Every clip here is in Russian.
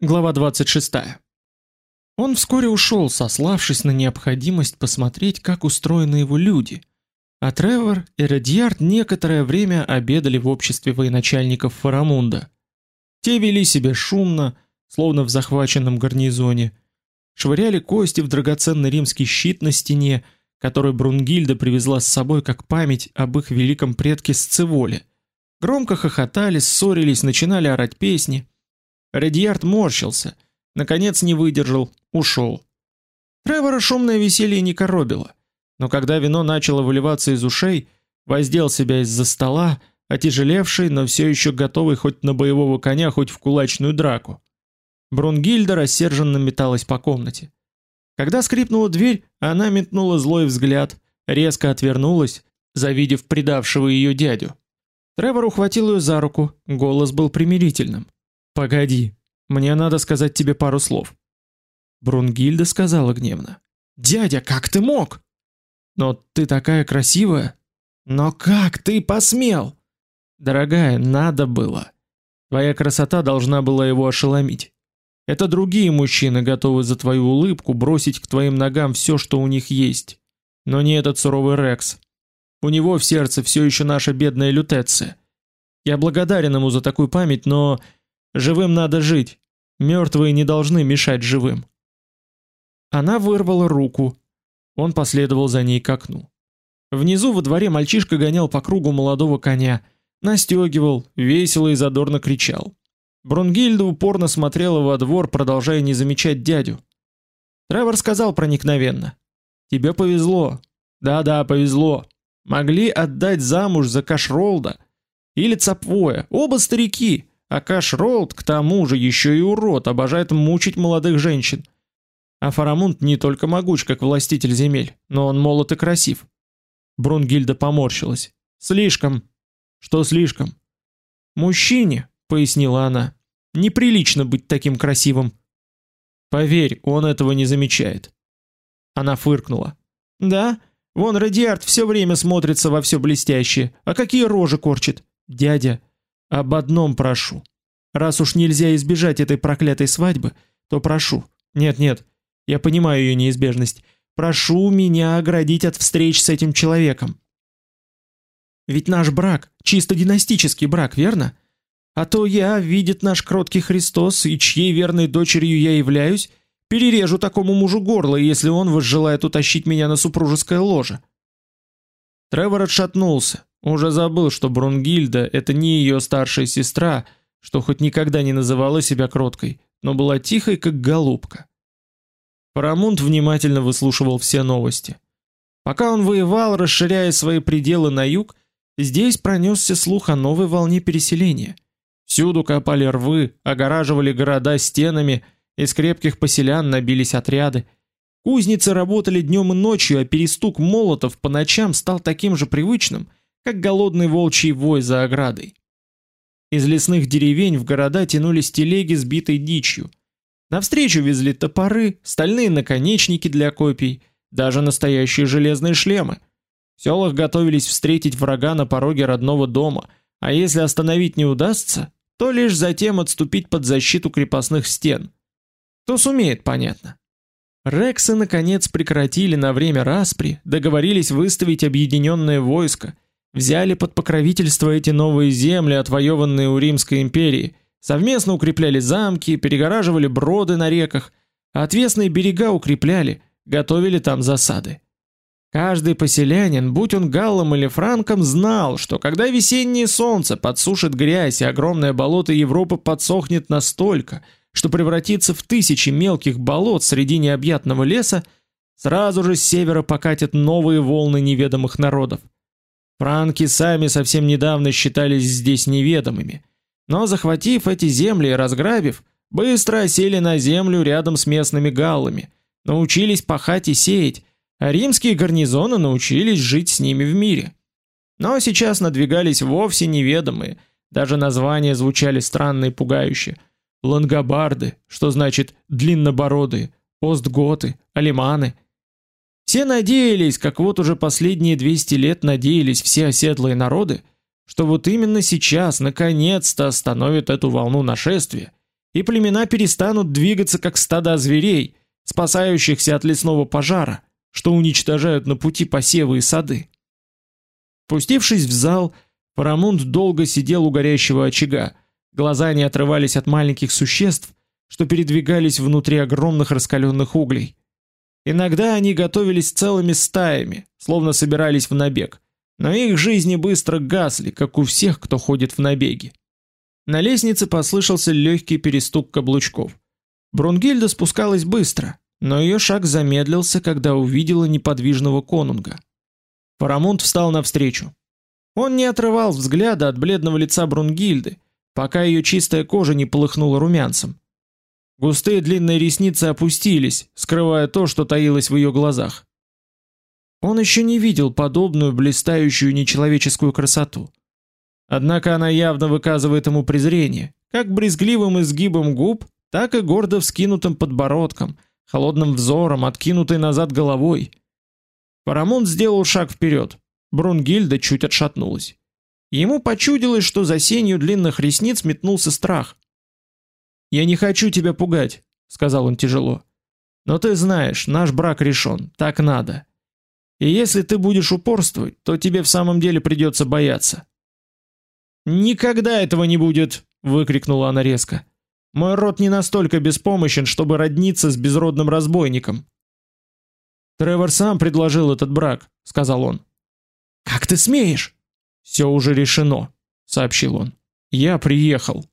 Глава 26. Он вскоре ушел, сославшись на необходимость посмотреть, как устроены его люди. А Тревор и Редьярд некоторое время обедали в обществе военачальников Фарамунда. Те вели себя шумно, словно в захваченном гарнизоне, швыряли кости в драгоценный римский щит на стене, который Брунгильда привезла с собой как память об их великом предке Сцеволе. Громко хохотали, ссорились, начинали орать песни – Редьярд морщился, наконец не выдержал, ушел. Тревора шумное веселье не коробило, но когда вино начало выливаться из ушей, воздел себя из-за стола, отяжелевший, но все еще готовый хоть на боевого коня, хоть в кулачную драку. Брунгильда рассерженно металась по комнате. Когда скрипнула дверь, она метнула злой взгляд, резко отвернулась, завидев предавшего ее дядю. Тревор ухватил ее за руку, голос был примирительным. Погоди, мне надо сказать тебе пару слов. Брунгильда сказала гневно: "Дядя, как ты мог? Но ты такая красивая. Но как ты посмел? Дорогая, надо было. Твоя красота должна была его ошеломить. Это другие мужчины готовы за твою улыбку бросить к твоим ногам все, что у них есть, но не этот суровый Рекс. У него в сердце все еще наша бедная Лютеция. Я благодарен ему за такую память, но Живым надо жить. Мертвые не должны мешать живым. Она вырвала руку. Он последовал за ней к окну. Внизу во дворе мальчишка гонял по кругу молодого коня, настегивал, весело и задорно кричал. Брунгильда упорно смотрела во двор, продолжая не замечать дядю. Тревор сказал проникновенно: "Тебе повезло. Да-да, повезло. Могли отдать замуж за Кашролда или Цапвоя, оба старики. А Каш к тому же еще и урод, обожает мучить молодых женщин. А Фарамунд не только могуч, как властитель земель, но он молод и красив. Брунгильда поморщилась. Слишком. Что слишком? Мужчине, пояснила она, неприлично быть таким красивым. Поверь, он этого не замечает. Она фыркнула. Да, вон Радиард все время смотрится во все блестящее, а какие рожи корчит. Дядя, об одном прошу. Раз уж нельзя избежать этой проклятой свадьбы, то прошу. Нет-нет, я понимаю ее неизбежность. Прошу меня оградить от встреч с этим человеком. Ведь наш брак чисто династический брак, верно? А то я, видит наш кроткий Христос, и чьей верной дочерью я являюсь, перережу такому мужу горло, если он возжелает утащить меня на супружеское ложе. Тревор отшатнулся. Уже забыл, что Брунгильда это не ее старшая сестра, что хоть никогда не называла себя кроткой, но была тихой, как голубка. Парамунд внимательно выслушивал все новости. Пока он воевал, расширяя свои пределы на юг, здесь пронесся слух о новой волне переселения. Всюду копали рвы, огораживали города стенами, из крепких поселян набились отряды. Кузницы работали днем и ночью, а перестук молотов по ночам стал таким же привычным – как голодный волчий вой за оградой. Из лесных деревень в города тянулись телеги с битой дичью. Навстречу везли топоры, стальные наконечники для копий, даже настоящие железные шлемы. В селах готовились встретить врага на пороге родного дома, а если остановить не удастся, то лишь затем отступить под защиту крепостных стен. Кто сумеет, понятно. Рексы наконец прекратили на время распри, договорились выставить объединенное войско, взяли под покровительство эти новые земли, отвоеванные у Римской империи, совместно укрепляли замки, перегораживали броды на реках, а отвесные берега укрепляли, готовили там засады. Каждый поселянин, будь он галлом или франком, знал, что когда весеннее солнце подсушит грязь и огромное болото Европы подсохнет настолько, что превратится в тысячи мелких болот среди необъятного леса, сразу же с севера покатят новые волны неведомых народов. Франки сами совсем недавно считались здесь неведомыми, но захватив эти земли и разграбив, быстро осели на землю рядом с местными галлами, научились пахать и сеять, а римские гарнизоны научились жить с ними в мире. Но сейчас надвигались вовсе неведомые, даже названия звучали странно и пугающе. Лангобарды, что значит длиннобородые, остготы, алиманы – все надеялись, как вот уже последние 200 лет надеялись все оседлые народы, что вот именно сейчас наконец-то остановят эту волну нашествия, и племена перестанут двигаться как стада зверей, спасающихся от лесного пожара, что уничтожают на пути посевы и сады. Пустившись в зал, Парамунд долго сидел у горящего очага. Глаза не отрывались от маленьких существ, что передвигались внутри огромных раскаленных углей. Иногда они готовились целыми стаями, словно собирались в набег, но их жизни быстро гасли, как у всех, кто ходит в набеги. На лестнице послышался легкий перестук каблучков. Брунгильда спускалась быстро, но ее шаг замедлился, когда увидела неподвижного конунга. Парамунд встал навстречу. Он не отрывал взгляда от бледного лица Брунгильды, пока ее чистая кожа не полыхнула румянцем. Густые длинные ресницы опустились, скрывая то, что таилось в ее глазах. Он еще не видел подобную блистающую нечеловеческую красоту. Однако она явно выказывает ему презрение, как брезгливым изгибом губ, так и гордо вскинутым подбородком, холодным взором, откинутой назад головой. Парамонт сделал шаг вперед. Брунгильда чуть отшатнулась. Ему почудилось, что за сенью длинных ресниц метнулся страх. "Я не хочу тебя пугать", сказал он тяжело. "Но ты знаешь, наш брак решен, так надо. И если ты будешь упорствовать, то тебе в самом деле придется бояться. Никогда этого не будет, выкрикнула она резко. Мой род не настолько беспомощен, чтобы родниться с безродным разбойником. Тревор сам предложил этот брак, сказал он. Как ты смеешь? Все уже решено, сообщил он. Я приехал.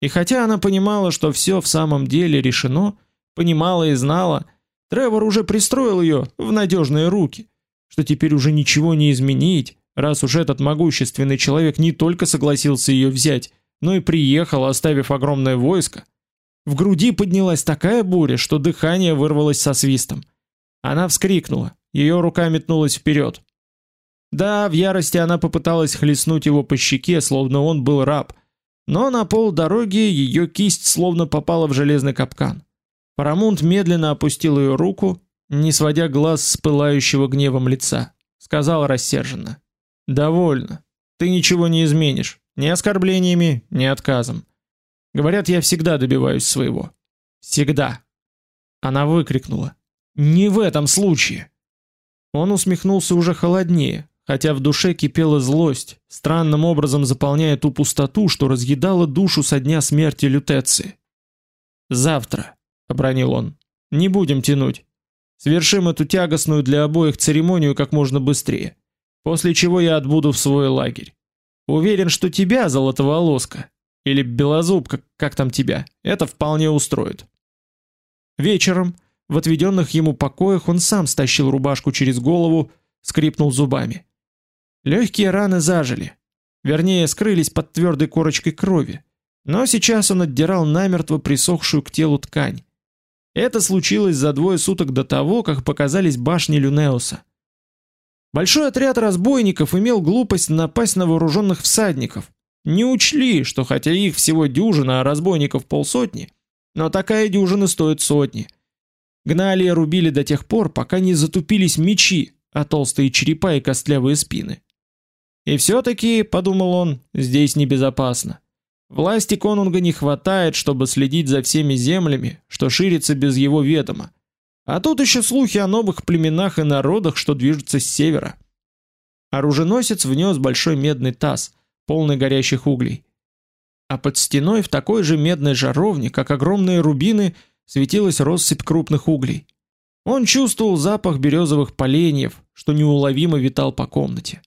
И хотя она понимала, что все в самом деле решено, понимала и знала, Тревор уже пристроил ее в надежные руки, что теперь уже ничего не изменить, раз уж этот могущественный человек не только согласился ее взять, но и приехал, оставив огромное войско. В груди поднялась такая буря, что дыхание вырвалось со свистом. Она вскрикнула, ее рука метнулась вперед. Да, в ярости она попыталась хлестнуть его по щеке, словно он был раб, но на пол дороги ее кисть словно попала в железный капкан. Парамунд медленно опустил ее руку, не сводя глаз с пылающего гневом лица. Сказал рассерженно: "Довольно. Ты ничего не изменишь, ни оскорблениями, ни отказом. Говорят, я всегда добиваюсь своего. Всегда". Она выкрикнула: "Не в этом случае". Он усмехнулся уже холоднее, хотя в душе кипела злость, странным образом заполняя ту пустоту, что разъедала душу со дня смерти Лютеции. Завтра обронил он. Не будем тянуть. Свершим эту тягостную для обоих церемонию как можно быстрее. После чего я отбуду в свой лагерь. Уверен, что тебя, золотоволоска, или белозубка, как там тебя, это вполне устроит. Вечером в отведенных ему покоях он сам стащил рубашку через голову, скрипнул зубами. Легкие раны зажили, вернее, скрылись под твердой корочкой крови. Но сейчас он отдирал намертво присохшую к телу ткань. Это случилось за двое суток до того, как показались башни Люнеуса. Большой отряд разбойников имел глупость напасть на вооруженных всадников. Не учли, что хотя их всего дюжина, а разбойников полсотни, но такая дюжина стоит сотни. Гнали и рубили до тех пор, пока не затупились мечи, а толстые черепа и костлявые спины. И все таки, подумал он, здесь небезопасно. Власти конунга не хватает, чтобы следить за всеми землями, что ширится без его ведома. А тут еще слухи о новых племенах и народах, что движутся с севера. Оруженосец внес большой медный таз, полный горящих углей. А под стеной в такой же медной жаровне, как огромные рубины, светилась россыпь крупных углей. Он чувствовал запах березовых поленьев, что неуловимо витал по комнате.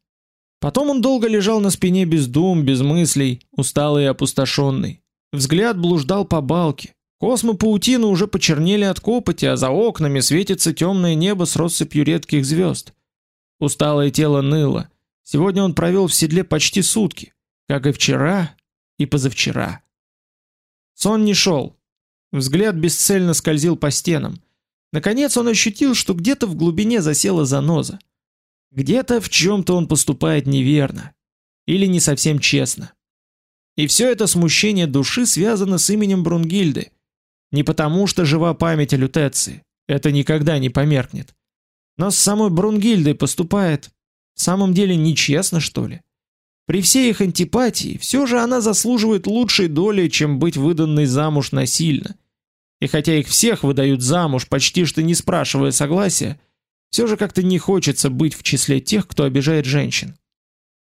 Потом он долго лежал на спине без дум, без мыслей, усталый и опустошенный. Взгляд блуждал по балке. Космопаутины уже почернели от копоти, а за окнами светится темное небо с россыпью редких звезд. Усталое тело ныло. Сегодня он провел в седле почти сутки, как и вчера, и позавчера. Сон не шел. Взгляд бесцельно скользил по стенам. Наконец он ощутил, что где-то в глубине засела заноза. Где-то в чем то он поступает неверно или не совсем честно. И все это смущение души связано с именем Брунгильды. Не потому, что жива память о Лютеции, это никогда не померкнет. Но с самой Брунгильдой поступает в самом деле нечестно, что ли? При всей их антипатии, все же она заслуживает лучшей доли, чем быть выданной замуж насильно. И хотя их всех выдают замуж, почти что не спрашивая согласия, все же как-то не хочется быть в числе тех, кто обижает женщин.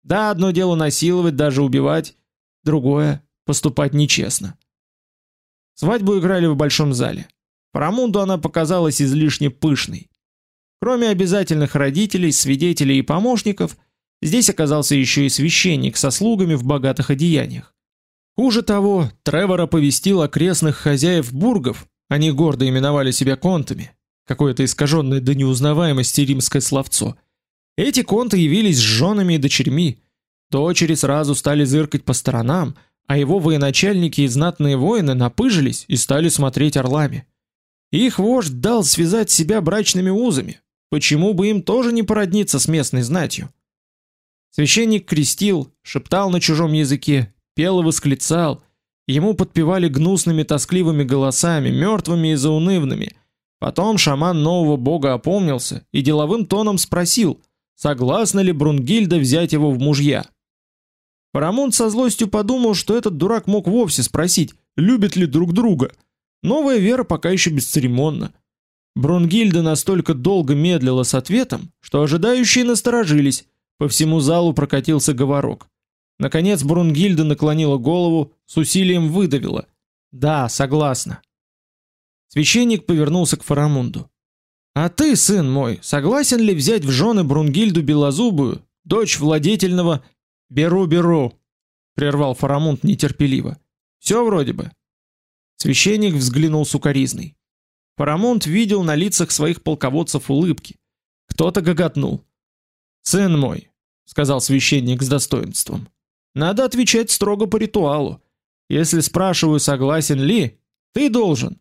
Да, одно дело насиловать, даже убивать, другое поступать нечестно. Свадьбу играли в большом зале. Парамунду она показалась излишне пышной. Кроме обязательных родителей, свидетелей и помощников, здесь оказался еще и священник со слугами в богатых одеяниях. Хуже того, Тревор оповестил окрестных хозяев бургов, они гордо именовали себя контами, какое-то искаженное до неузнаваемости римское словцо. Эти конты явились с женами и дочерьми. Дочери сразу стали зыркать по сторонам, а его военачальники и знатные воины напыжились и стали смотреть орлами. Их вождь дал связать себя брачными узами. Почему бы им тоже не породниться с местной знатью? Священник крестил, шептал на чужом языке, пел и восклицал. Ему подпевали гнусными тоскливыми голосами, мертвыми и заунывными. Потом шаман нового бога опомнился и деловым тоном спросил, согласна ли Брунгильда взять его в мужья. Парамонт со злостью подумал, что этот дурак мог вовсе спросить, любят ли друг друга. Новая вера пока еще бесцеремонна. Брунгильда настолько долго медлила с ответом, что ожидающие насторожились. По всему залу прокатился говорок. Наконец Брунгильда наклонила голову, с усилием выдавила: "Да, согласна". Священник повернулся к Фарамунду. "А ты, сын мой, согласен ли взять в жены Брунгильду белозубую, дочь владетельного "Беру, беру", прервал Фарамунд нетерпеливо. Все вроде бы. Священник взглянул сукаризной. Фарамунд видел на лицах своих полководцев улыбки. Кто-то гоготнул. "Сын мой", сказал священник с достоинством. "Надо отвечать строго по ритуалу. Если спрашиваю, согласен ли, ты должен".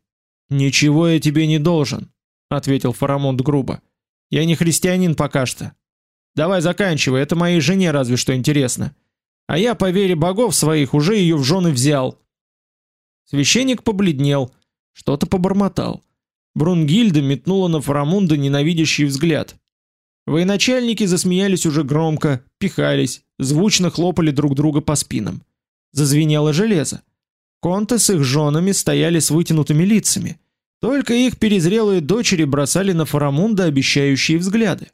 "Ничего я тебе не должен", ответил Фарамунд грубо. "Я не христианин пока что. Давай заканчивай, это моей жене разве что интересно. А я по вере богов своих уже ее в жены взял". Священник побледнел, что-то побормотал. Брунгильда метнула на Фарамунда ненавидящий взгляд. Военачальники засмеялись уже громко, пихались, звучно хлопали друг друга по спинам. Зазвенело железо. Конты с их женами стояли с вытянутыми лицами. Только их перезрелые дочери бросали на Фарамунда обещающие взгляды.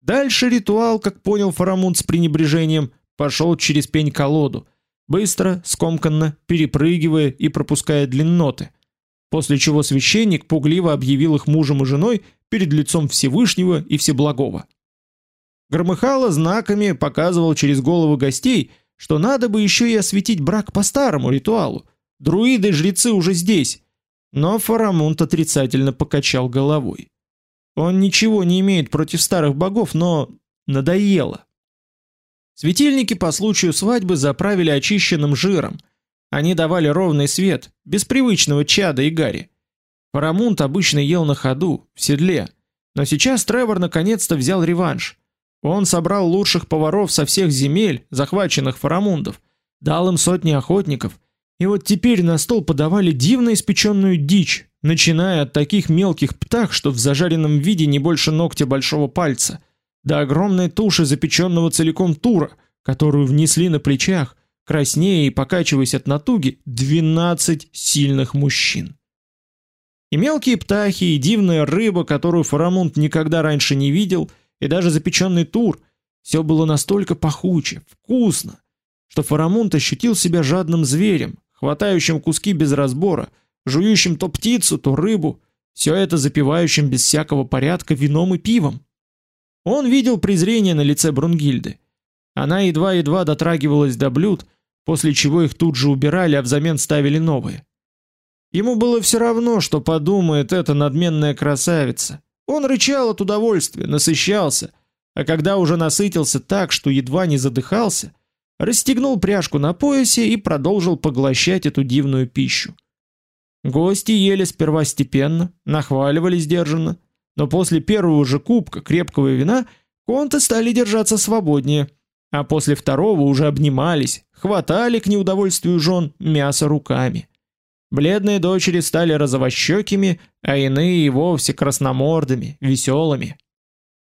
Дальше ритуал, как понял Фарамунд с пренебрежением, пошел через пень-колоду, быстро, скомканно, перепрыгивая и пропуская длинноты – После чего священник пугливо объявил их мужем и женой перед лицом Всевышнего и Всеблагого. Громыхало знаками показывал через головы гостей, что надо бы еще и осветить брак по старому ритуалу. Друиды жрецы уже здесь. Но Фарамунд отрицательно покачал головой. Он ничего не имеет против старых богов, но надоело. Светильники по случаю свадьбы заправили очищенным жиром, они давали ровный свет, без привычного чада и гари. Парамунт обычно ел на ходу, в седле, но сейчас Тревор наконец-то взял реванш. Он собрал лучших поваров со всех земель, захваченных Фарамундов, дал им сотни охотников, и вот теперь на стол подавали дивно испеченную дичь, начиная от таких мелких птах, что в зажаренном виде не больше ногтя большого пальца, до огромной туши запеченного целиком тура, которую внесли на плечах, краснея и покачиваясь от натуги, 12 сильных мужчин. И мелкие птахи, и дивная рыба, которую Фарамунд никогда раньше не видел, и даже запеченный тур, все было настолько пахуче, вкусно, что Фарамунд ощутил себя жадным зверем, хватающим куски без разбора, жующим то птицу, то рыбу, все это запивающим без всякого порядка вином и пивом. Он видел презрение на лице Брунгильды. Она едва-едва дотрагивалась до блюд, после чего их тут же убирали, а взамен ставили новые. Ему было все равно, что подумает эта надменная красавица. Он рычал от удовольствия, насыщался, а когда уже насытился так, что едва не задыхался, расстегнул пряжку на поясе и продолжил поглощать эту дивную пищу. Гости ели сперва степенно, нахваливали сдержанно, но после первого же кубка крепкого вина конты стали держаться свободнее, а после второго уже обнимались, хватали к неудовольствию жен мясо руками. Бледные дочери стали розовощекими, а иные и вовсе красномордыми, веселыми.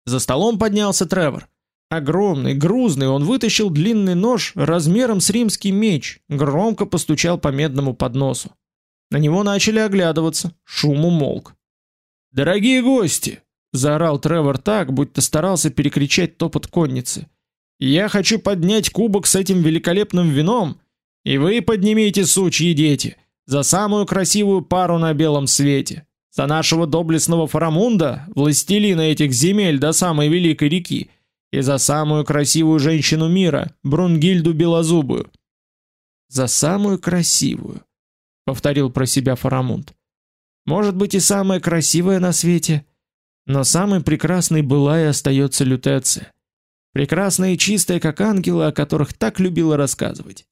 За столом поднялся Тревор. Огромный, грузный, он вытащил длинный нож размером с римский меч, громко постучал по медному подносу. На него начали оглядываться, шум умолк. "Дорогие гости", заорал Тревор так, будто старался перекричать топот конницы. "Я хочу поднять кубок с этим великолепным вином, и вы поднимите, сучьи дети, за самую красивую пару на белом свете, за нашего доблестного Фарамунда, властелина этих земель до самой великой реки." и за самую красивую женщину мира, Брунгильду Белозубую. За самую красивую, повторил про себя Фарамунд. Может быть и самая красивая на свете, но самой прекрасной была и остается Лютеция. Прекрасная и чистая, как ангелы, о которых так любила рассказывать.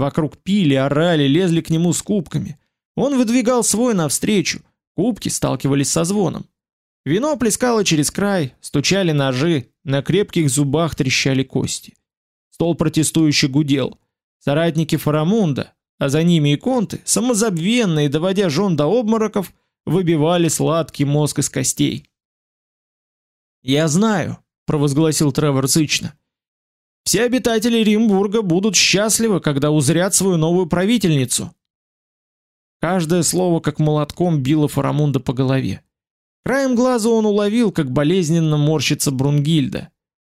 Вокруг пили, орали, лезли к нему с кубками. Он выдвигал свой навстречу. Кубки сталкивались со звоном. Вино плескало через край, стучали ножи, на крепких зубах трещали кости. Стол протестующе гудел. Соратники Фарамунда, а за ними и конты, самозабвенные, доводя жен до обмороков, выбивали сладкий мозг из костей. "Я знаю", провозгласил Тревор зычно. "Все обитатели Римбурга будут счастливы, когда узрят свою новую правительницу". Каждое слово как молотком било Фарамунда по голове. Краем глаза он уловил, как болезненно морщится Брунгильда.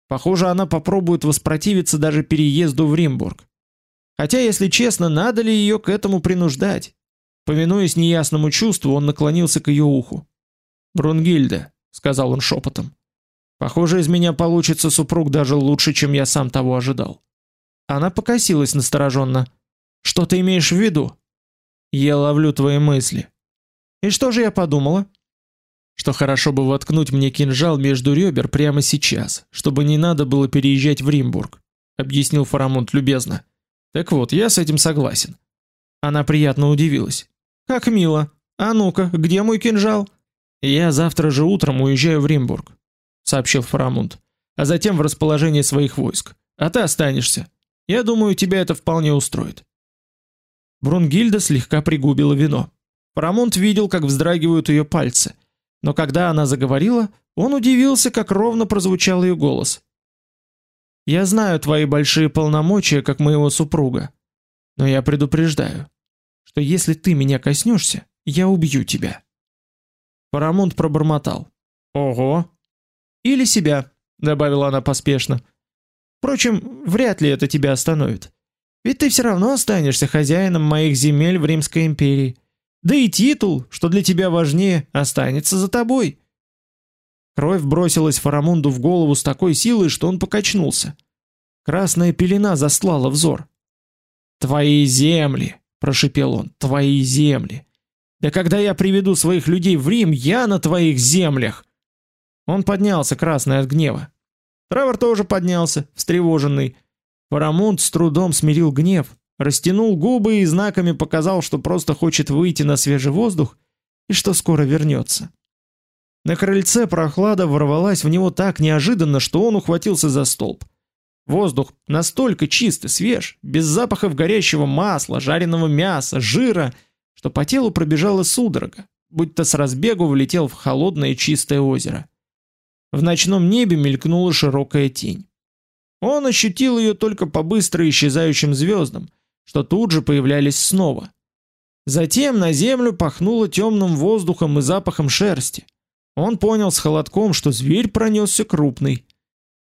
Похоже, она попробует воспротивиться даже переезду в Римбург. Хотя, если честно, надо ли ее к этому принуждать? Повинуясь неясному чувству, он наклонился к ее уху. "Брунгильда", сказал он шепотом. "Похоже, из меня получится супруг даже лучше, чем я сам того ожидал". Она покосилась настороженно. "Что ты имеешь в виду?" "Я ловлю твои мысли". "И что же я подумала?" что хорошо бы воткнуть мне кинжал между ребер прямо сейчас, чтобы не надо было переезжать в Римбург, объяснил Фарамунд любезно. Так вот, я с этим согласен. Она приятно удивилась. Как мило. А ну-ка, где мой кинжал? Я завтра же утром уезжаю в Римбург, сообщил Фарамунд, а затем в расположение своих войск. А ты останешься. Я думаю, тебя это вполне устроит. Брунгильда слегка пригубила вино. Фарамунд видел, как вздрагивают ее пальцы но когда она заговорила, он удивился, как ровно прозвучал ее голос. Я знаю твои большие полномочия, как моего супруга, но я предупреждаю, что если ты меня коснешься, я убью тебя. Парамонт пробормотал: "Ого!" Или себя, добавила она поспешно. Впрочем, вряд ли это тебя остановит. Ведь ты все равно останешься хозяином моих земель в Римской империи. Да и титул, что для тебя важнее, останется за тобой. Кровь бросилась Фарамунду в голову с такой силой, что он покачнулся. Красная пелена застлала взор. "Твои земли", прошипел он. "Твои земли. Да когда я приведу своих людей в Рим, я на твоих землях". Он поднялся, красный от гнева. Тревор тоже поднялся, встревоженный. Фарамунд с трудом смирил гнев, растянул губы и знаками показал, что просто хочет выйти на свежий воздух и что скоро вернется. На крыльце прохлада ворвалась в него так неожиданно, что он ухватился за столб. Воздух настолько чист и свеж, без запахов горящего масла, жареного мяса, жира, что по телу пробежала судорога, будто с разбегу влетел в холодное чистое озеро. В ночном небе мелькнула широкая тень. Он ощутил ее только по быстро исчезающим звездам, что тут же появлялись снова. Затем на землю пахнуло темным воздухом и запахом шерсти. Он понял с холодком, что зверь пронесся крупный.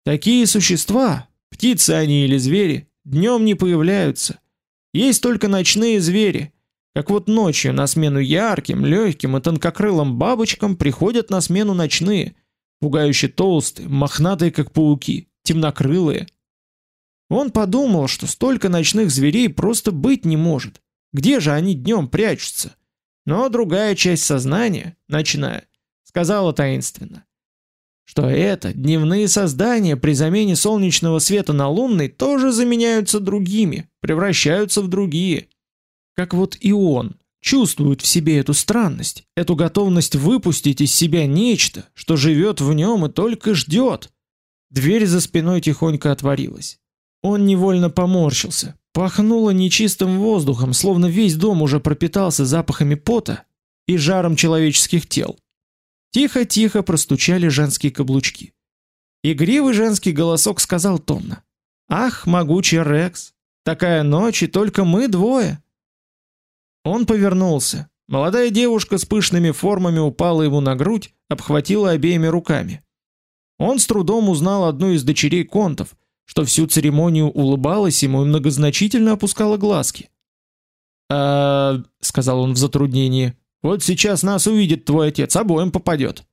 Такие существа, птицы они или звери, днем не появляются. Есть только ночные звери. Как вот ночью на смену ярким, легким и тонкокрылым бабочкам приходят на смену ночные, пугающе толстые, мохнатые как пауки, темнокрылые. Он подумал, что столько ночных зверей просто быть не может. Где же они днем прячутся? Но другая часть сознания, ночная, сказала таинственно, что это дневные создания при замене солнечного света на лунный тоже заменяются другими, превращаются в другие. Как вот и он чувствует в себе эту странность, эту готовность выпустить из себя нечто, что живет в нем и только ждет. Дверь за спиной тихонько отворилась. Он невольно поморщился. Пахнуло нечистым воздухом, словно весь дом уже пропитался запахами пота и жаром человеческих тел. Тихо-тихо простучали женские каблучки. Игривый женский голосок сказал томно: "Ах, могучий Рекс, такая ночь и только мы двое". Он повернулся. Молодая девушка с пышными формами упала ему на грудь, обхватила обеими руками. Он с трудом узнал одну из дочерей контов, что всю церемонию улыбалась ему и многозначительно опускала глазки. «А...» — сказал он в затруднении. «Вот сейчас нас увидит твой отец, обоим попадет».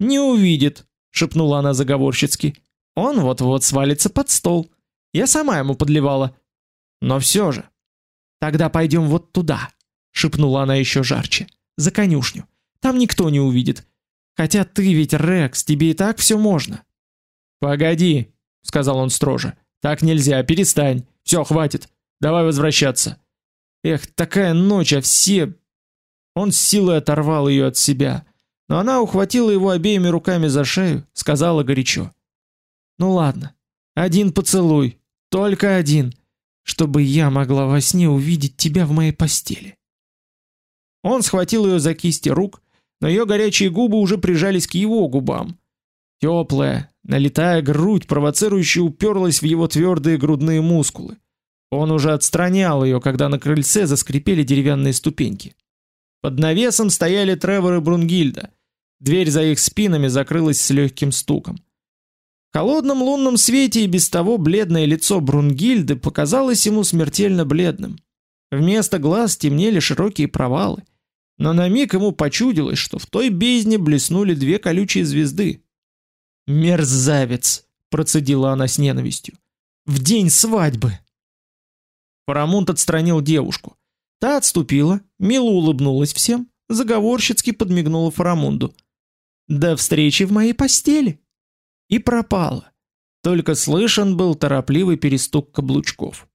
«Не увидит», — шепнула она заговорщицки. «Он вот-вот свалится под стол. Я сама ему подливала. Но все же...» «Тогда пойдем вот туда», — шепнула она еще жарче. «За конюшню. Там никто не увидит. Хотя ты ведь Рекс, тебе и так все можно». «Погоди», — сказал он строже. «Так нельзя, перестань. Все, хватит. Давай возвращаться». Эх, такая ночь, а все... Он с силой оторвал ее от себя, но она ухватила его обеими руками за шею, сказала горячо. «Ну ладно, один поцелуй, только один, чтобы я могла во сне увидеть тебя в моей постели». Он схватил ее за кисти рук, но ее горячие губы уже прижались к его губам. Теплая, налитая грудь провоцирующе уперлась в его твердые грудные мускулы. Он уже отстранял ее, когда на крыльце заскрипели деревянные ступеньки. Под навесом стояли Тревор и Брунгильда. Дверь за их спинами закрылась с легким стуком. В холодном лунном свете и без того бледное лицо Брунгильды показалось ему смертельно бледным. Вместо глаз темнели широкие провалы, но на миг ему почудилось, что в той бездне блеснули две колючие звезды. «Мерзавец!» – процедила она с ненавистью. «В день свадьбы!» Парамунт отстранил девушку. Та отступила, мило улыбнулась всем, заговорщицки подмигнула Фарамунду. «До встречи в моей постели!» И пропала. Только слышен был торопливый перестук каблучков.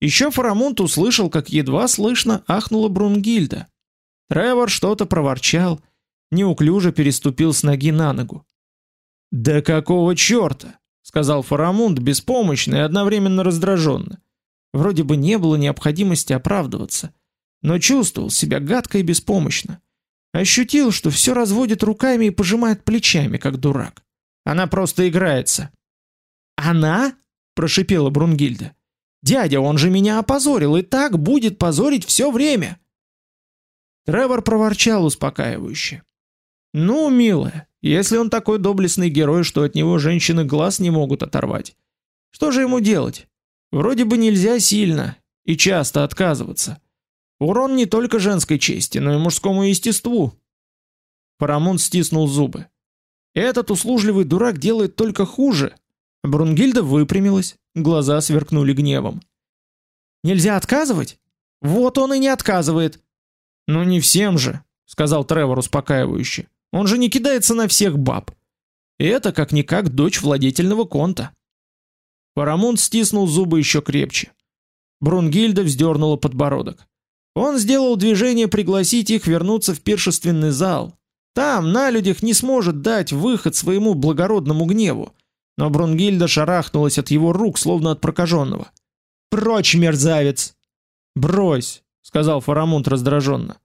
Еще Фарамунд услышал, как едва слышно ахнула Брунгильда. Тревор что-то проворчал, неуклюже переступил с ноги на ногу. «Да какого черта?» — сказал Фарамунд беспомощно и одновременно раздраженно. Вроде бы не было необходимости оправдываться, но чувствовал себя гадко и беспомощно. Ощутил, что все разводит руками и пожимает плечами, как дурак. Она просто играется. «Она?» – прошипела Брунгильда. «Дядя, он же меня опозорил, и так будет позорить все время!» Тревор проворчал успокаивающе. «Ну, милая, если он такой доблестный герой, что от него женщины глаз не могут оторвать, что же ему делать? Вроде бы нельзя сильно и часто отказываться. Урон не только женской чести, но и мужскому естеству. Парамон стиснул зубы. Этот услужливый дурак делает только хуже. Брунгильда выпрямилась, глаза сверкнули гневом. Нельзя отказывать? Вот он и не отказывает. Ну не всем же, сказал Тревор успокаивающе. Он же не кидается на всех баб. И это как никак дочь владетельного конта. Парамонт стиснул зубы еще крепче. Брунгильда вздернула подбородок. Он сделал движение пригласить их вернуться в пиршественный зал. Там на людях не сможет дать выход своему благородному гневу. Но Брунгильда шарахнулась от его рук, словно от прокаженного. «Прочь, мерзавец!» «Брось», — сказал Фарамунд раздраженно.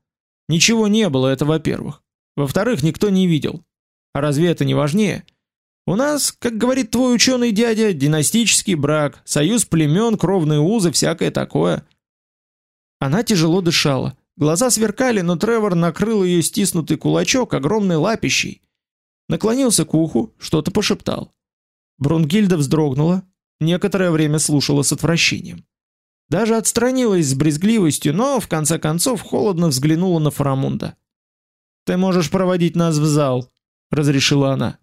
«Ничего не было, это во-первых. Во-вторых, никто не видел. А разве это не важнее? У нас, как говорит твой ученый дядя, династический брак, союз племен, кровные узы, всякое такое. Она тяжело дышала. Глаза сверкали, но Тревор накрыл ее стиснутый кулачок огромной лапищей. Наклонился к уху, что-то пошептал. Брунгильда вздрогнула, некоторое время слушала с отвращением. Даже отстранилась с брезгливостью, но в конце концов холодно взглянула на Фарамунда. "Ты можешь проводить нас в зал", разрешила она.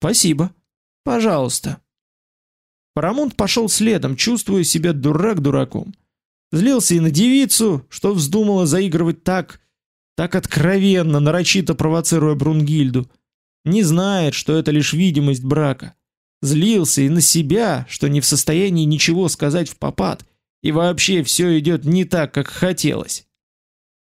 Спасибо. Пожалуйста. Парамонт пошел следом, чувствуя себя дурак дураком. Злился и на девицу, что вздумала заигрывать так, так откровенно, нарочито провоцируя Брунгильду. Не знает, что это лишь видимость брака. Злился и на себя, что не в состоянии ничего сказать в попад, и вообще все идет не так, как хотелось.